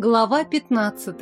Глава 15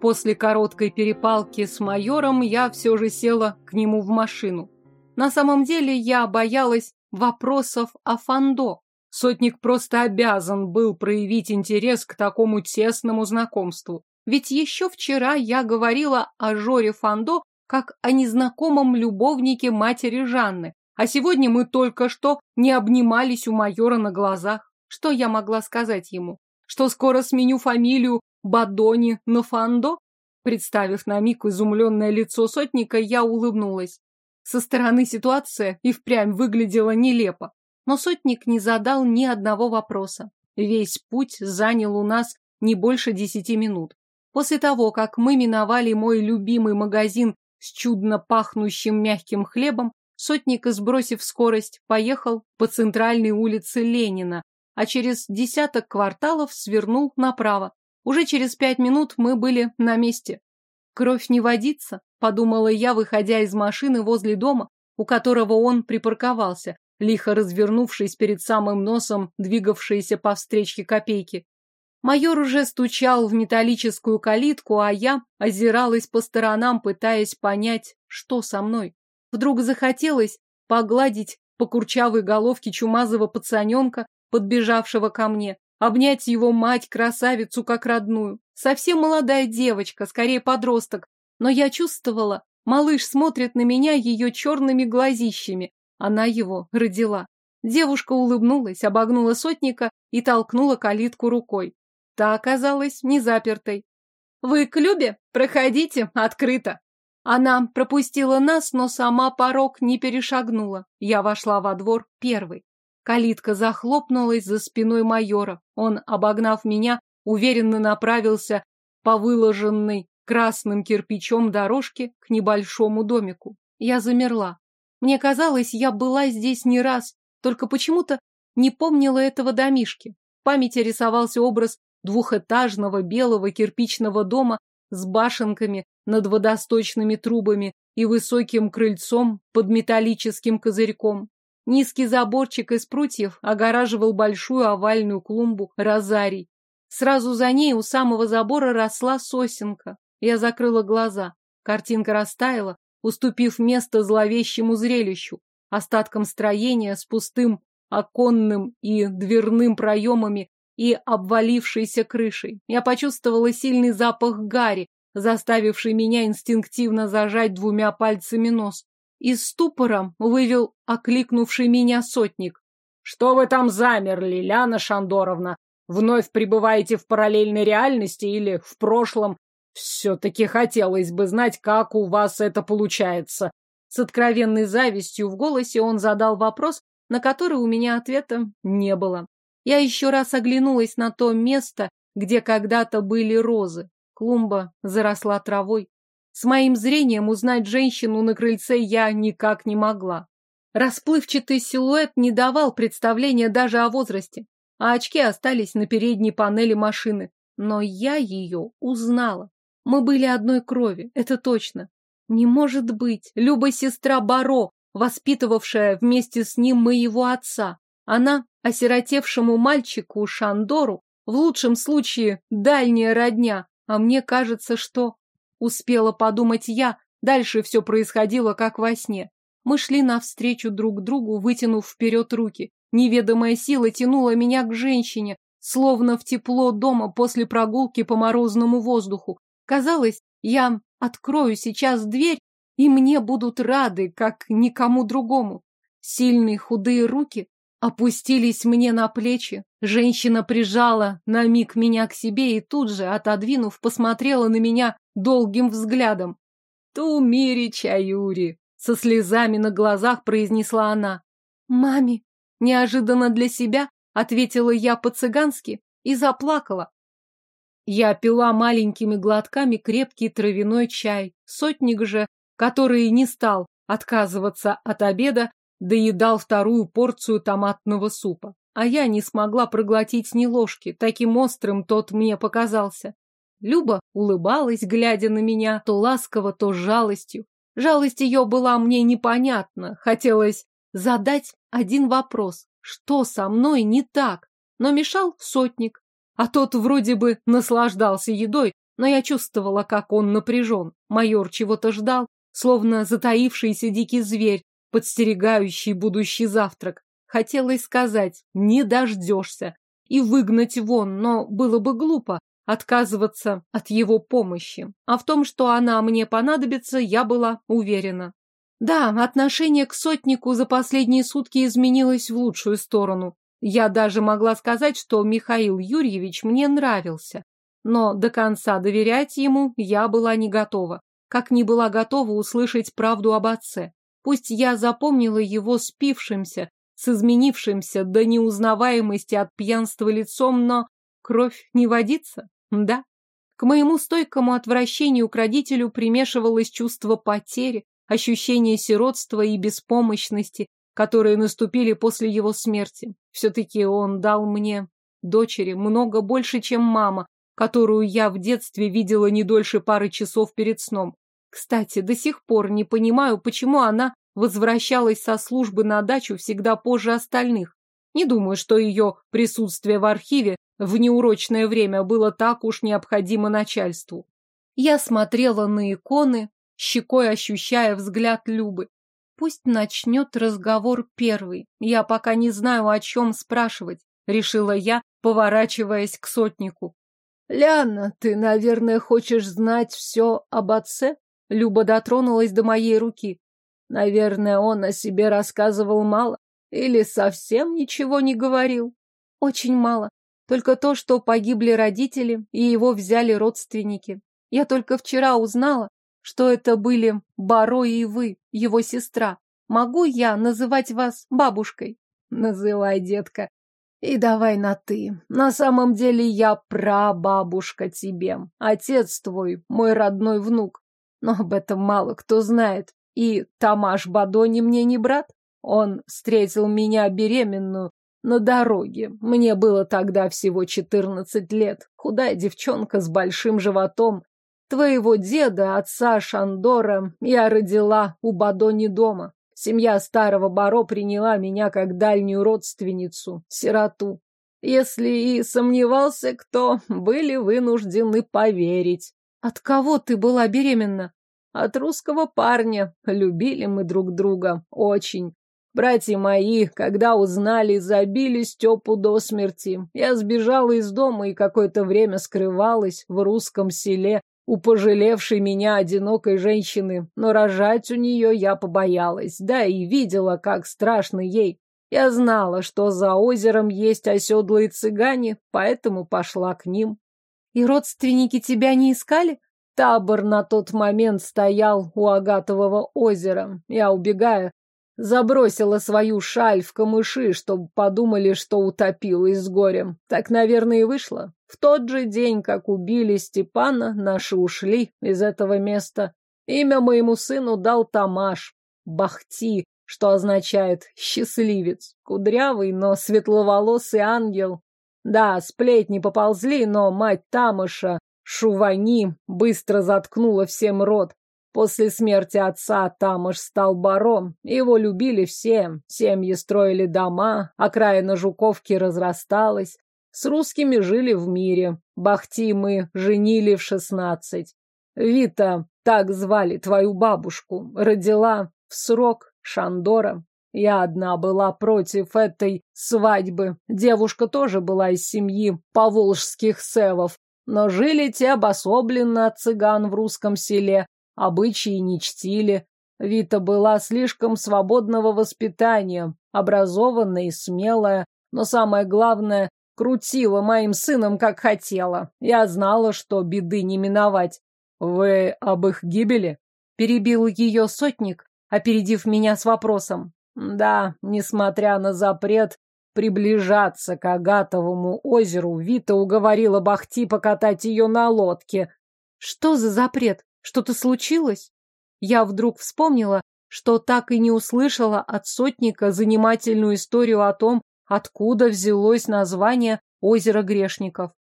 После короткой перепалки с майором я все же села к нему в машину. На самом деле я боялась вопросов о Фандо. Сотник просто обязан был проявить интерес к такому тесному знакомству. Ведь еще вчера я говорила о Жоре Фандо как о незнакомом любовнике матери Жанны, а сегодня мы только что не обнимались у майора на глазах. Что я могла сказать ему? Что скоро сменю фамилию Бадони на Фандо? Представив на миг изумленное лицо сотника, я улыбнулась. Со стороны ситуация и впрямь выглядела нелепо. Но сотник не задал ни одного вопроса. Весь путь занял у нас не больше десяти минут. После того, как мы миновали мой любимый магазин с чудно пахнущим мягким хлебом, сотник, сбросив скорость, поехал по центральной улице Ленина, а через десяток кварталов свернул направо. Уже через пять минут мы были на месте. Кровь не водится, подумала я, выходя из машины возле дома, у которого он припарковался, лихо развернувшись перед самым носом двигавшейся по встречке копейки. Майор уже стучал в металлическую калитку, а я озиралась по сторонам, пытаясь понять, что со мной. Вдруг захотелось погладить по курчавой головке чумазого пацаненка, подбежавшего ко мне, обнять его мать, красавицу, как родную. Совсем молодая девочка, скорее подросток, но я чувствовала, малыш смотрит на меня ее черными глазищами. Она его родила. Девушка улыбнулась, обогнула сотника и толкнула калитку рукой. Та оказалась не запертой. «Вы к Любе? Проходите, открыто!» Она пропустила нас, но сама порог не перешагнула. Я вошла во двор первой. Калитка захлопнулась за спиной майора. Он, обогнав меня, уверенно направился по выложенной красным кирпичом дорожке к небольшому домику. Я замерла. Мне казалось, я была здесь не раз, только почему-то не помнила этого домишки. В памяти рисовался образ двухэтажного белого кирпичного дома с башенками над водосточными трубами и высоким крыльцом под металлическим козырьком. Низкий заборчик из прутьев огораживал большую овальную клумбу розарий. Сразу за ней у самого забора росла сосенка. Я закрыла глаза. Картинка растаяла, уступив место зловещему зрелищу, остаткам строения с пустым оконным и дверным проемами и обвалившейся крышей. Я почувствовала сильный запах гари, заставивший меня инстинктивно зажать двумя пальцами нос. Из ступора вывел окликнувший меня сотник. «Что вы там замерли, Ляна Шандоровна? Вновь пребываете в параллельной реальности или в прошлом? Все-таки хотелось бы знать, как у вас это получается». С откровенной завистью в голосе он задал вопрос, на который у меня ответа не было. Я еще раз оглянулась на то место, где когда-то были розы. Клумба заросла травой. С моим зрением узнать женщину на крыльце я никак не могла. Расплывчатый силуэт не давал представления даже о возрасте, а очки остались на передней панели машины. Но я ее узнала. Мы были одной крови, это точно. Не может быть, Люба сестра Баро, воспитывавшая вместе с ним моего отца. Она осиротевшему мальчику Шандору в лучшем случае дальняя родня, а мне кажется, что... Успела подумать я, дальше все происходило как во сне. Мы шли навстречу друг другу, вытянув вперед руки. Неведомая сила тянула меня к женщине, словно в тепло дома после прогулки по морозному воздуху. Казалось, я открою сейчас дверь, и мне будут рады, как никому другому. Сильные худые руки опустились мне на плечи. Женщина прижала на миг меня к себе и тут же, отодвинув, посмотрела на меня долгим взглядом. «Тумири чаюри!» — со слезами на глазах произнесла она. «Маме!» — неожиданно для себя ответила я по-цыгански и заплакала. Я пила маленькими глотками крепкий травяной чай. Сотник же, который не стал отказываться от обеда, доедал вторую порцию томатного супа. А я не смогла проглотить ни ложки, таким острым тот мне показался. Люба улыбалась, глядя на меня, то ласково, то жалостью. Жалость ее была мне непонятна. Хотелось задать один вопрос. Что со мной не так? Но мешал сотник. А тот вроде бы наслаждался едой, но я чувствовала, как он напряжен. Майор чего-то ждал, словно затаившийся дикий зверь, подстерегающий будущий завтрак. Хотелось сказать «не дождешься» и выгнать вон, но было бы глупо отказываться от его помощи. А в том, что она мне понадобится, я была уверена. Да, отношение к сотнику за последние сутки изменилось в лучшую сторону. Я даже могла сказать, что Михаил Юрьевич мне нравился. Но до конца доверять ему я была не готова. Как не была готова услышать правду об отце. Пусть я запомнила его спившимся, с изменившимся до неузнаваемости от пьянства лицом, но кровь не водится, да? К моему стойкому отвращению к родителю примешивалось чувство потери, ощущение сиротства и беспомощности, которые наступили после его смерти. Все-таки он дал мне, дочери, много больше, чем мама, которую я в детстве видела не дольше пары часов перед сном. Кстати, до сих пор не понимаю, почему она возвращалась со службы на дачу всегда позже остальных. Не думаю, что ее присутствие в архиве в неурочное время было так уж необходимо начальству. Я смотрела на иконы, щекой ощущая взгляд Любы. Пусть начнет разговор первый. Я пока не знаю, о чем спрашивать, решила я, поворачиваясь к сотнику. Ляна, ты, наверное, хочешь знать все об отце? Люба дотронулась до моей руки. Наверное, он о себе рассказывал мало или совсем ничего не говорил. Очень мало. Только то, что погибли родители и его взяли родственники. Я только вчера узнала, что это были Баро и вы, его сестра. Могу я называть вас бабушкой? Называй, детка. И давай на «ты». На самом деле я прабабушка тебе. Отец твой, мой родной внук. Но об этом мало кто знает. И Тамаш Бадони мне не брат. Он встретил меня беременную на дороге. Мне было тогда всего четырнадцать лет. Худая девчонка с большим животом. Твоего деда, отца Шандора, я родила у Бадони дома. Семья старого Баро приняла меня как дальнюю родственницу, сироту. Если и сомневался кто, были вынуждены поверить. От кого ты была беременна? От русского парня. Любили мы друг друга. Очень. Братья мои, когда узнали, забили Степу до смерти. Я сбежала из дома и какое-то время скрывалась в русском селе, у пожалевшей меня одинокой женщины, но рожать у нее я побоялась, да и видела, как страшно ей. Я знала, что за озером есть оседлые цыгане, поэтому пошла к ним. И родственники тебя не искали? Табор на тот момент стоял у Агатового озера. Я, убегая, забросила свою шаль в камыши, чтобы подумали, что утопилась с горем. Так, наверное, и вышло. В тот же день, как убили Степана, наши ушли из этого места. Имя моему сыну дал Тамаш, Бахти, что означает «счастливец», кудрявый, но светловолосый ангел. Да, сплетни поползли, но мать Тамаша, Шувани, быстро заткнула всем рот. После смерти отца Тамаш стал барон. Его любили все. Семьи строили дома, окраина Жуковки разрасталась. С русскими жили в мире. Бахти мы женили в шестнадцать. Вита, так звали твою бабушку, родила в срок Шандора. Я одна была против этой свадьбы. Девушка тоже была из семьи поволжских севов, но жили те обособленно от цыган в русском селе, обычаи не чтили. Вита была слишком свободного воспитания, образованная и смелая, но самое главное, крутила моим сыном, как хотела. Я знала, что беды не миновать. Вы об их гибели? Перебил ее сотник, опередив меня с вопросом. Да, несмотря на запрет приближаться к Агатовому озеру, Вита уговорила Бахти покатать ее на лодке. Что за запрет? Что-то случилось? Я вдруг вспомнила, что так и не услышала от сотника занимательную историю о том, откуда взялось название озера грешников.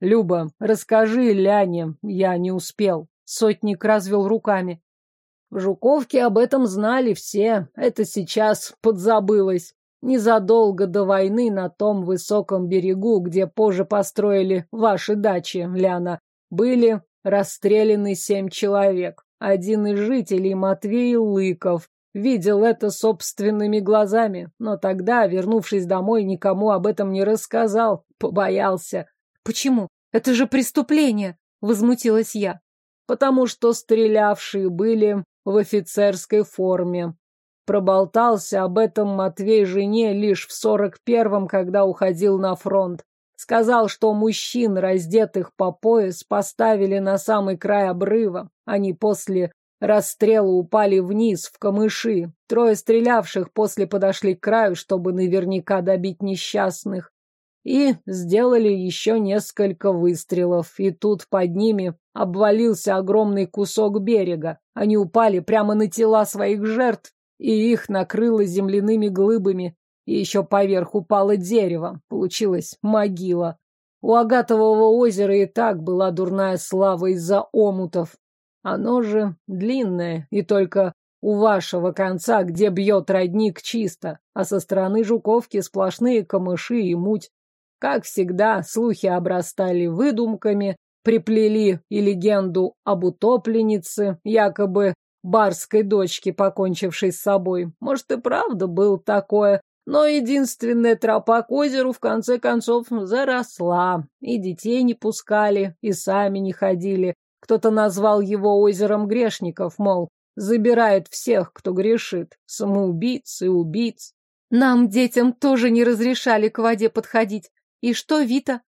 Люба, расскажи Ляне, я не успел. Сотник развел руками. В Жуковке об этом знали все, это сейчас подзабылось. Незадолго до войны на том высоком берегу, где позже построили ваши дачи, Ляна, были расстреляны семь человек. Один из жителей, Матвей Лыков, видел это собственными глазами, но тогда, вернувшись домой, никому об этом не рассказал, побоялся. Почему? Это же преступление, возмутилась я. Потому что стрелявшие были в офицерской форме. Проболтался об этом Матвей жене лишь в сорок первом, когда уходил на фронт. Сказал, что мужчин, раздетых по пояс, поставили на самый край обрыва. Они после расстрела упали вниз, в камыши. Трое стрелявших после подошли к краю, чтобы наверняка добить несчастных. И сделали еще несколько выстрелов, и тут под ними обвалился огромный кусок берега. Они упали прямо на тела своих жертв, и их накрыло земляными глыбами. И еще поверх упало дерево. Получилась могила. У Агатового озера и так была дурная слава из-за омутов. Оно же длинное, и только у вашего конца, где бьет родник, чисто, а со стороны Жуковки сплошные камыши и муть. Как всегда, слухи обрастали выдумками, приплели и легенду об утопленице, якобы барской дочке, покончившей с собой. Может, и правда был такое, но единственная тропа к озеру в конце концов заросла, и детей не пускали, и сами не ходили. Кто-то назвал его озером грешников, мол, забирает всех, кто грешит, самоубийц и убийц. Нам, детям, тоже не разрешали к воде подходить. И что, Вита?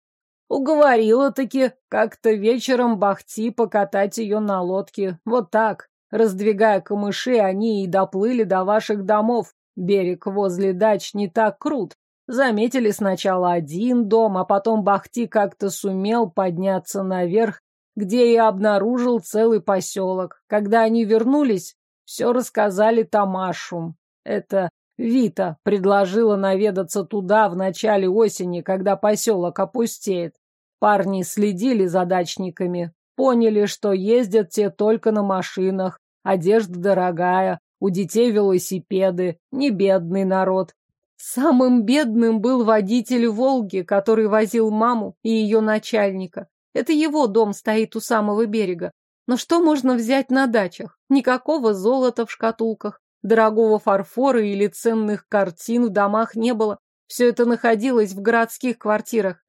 Уговорила-таки как-то вечером Бахти покатать ее на лодке. Вот так. Раздвигая камыши, они и доплыли до ваших домов. Берег возле дач не так крут. Заметили сначала один дом, а потом Бахти как-то сумел подняться наверх, где и обнаружил целый поселок. Когда они вернулись, все рассказали Тамашу. Это Вита предложила наведаться туда в начале осени, когда поселок опустеет. Парни следили за дачниками, поняли, что ездят те только на машинах, одежда дорогая, у детей велосипеды, не бедный народ. Самым бедным был водитель «Волги», который возил маму и ее начальника. Это его дом стоит у самого берега. Но что можно взять на дачах? Никакого золота в шкатулках, дорогого фарфора или ценных картин в домах не было. Все это находилось в городских квартирах.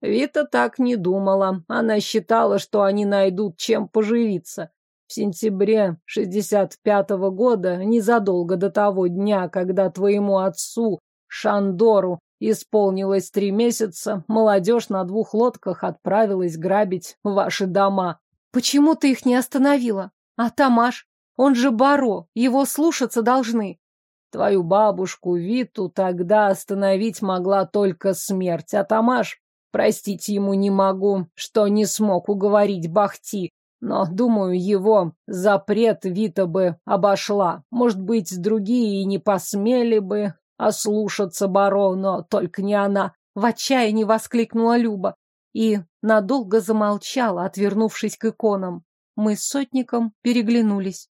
Вита так не думала. Она считала, что они найдут чем поживиться. В сентябре 65-го года, незадолго до того дня, когда твоему отцу, Шандору, исполнилось три месяца, молодежь на двух лодках отправилась грабить ваши дома. Почему ты их не остановила? А Тамаш? Он же Баро, его слушаться должны. Твою бабушку Виту тогда остановить могла только смерть, а Тамаш, простить ему не могу, что не смог уговорить Бахти, но, думаю, его запрет Вита бы обошла. Может быть, другие и не посмели бы ослушаться Баро, но только не она. В отчаянии воскликнула Люба и надолго замолчала, отвернувшись к иконам. Мы с сотником переглянулись.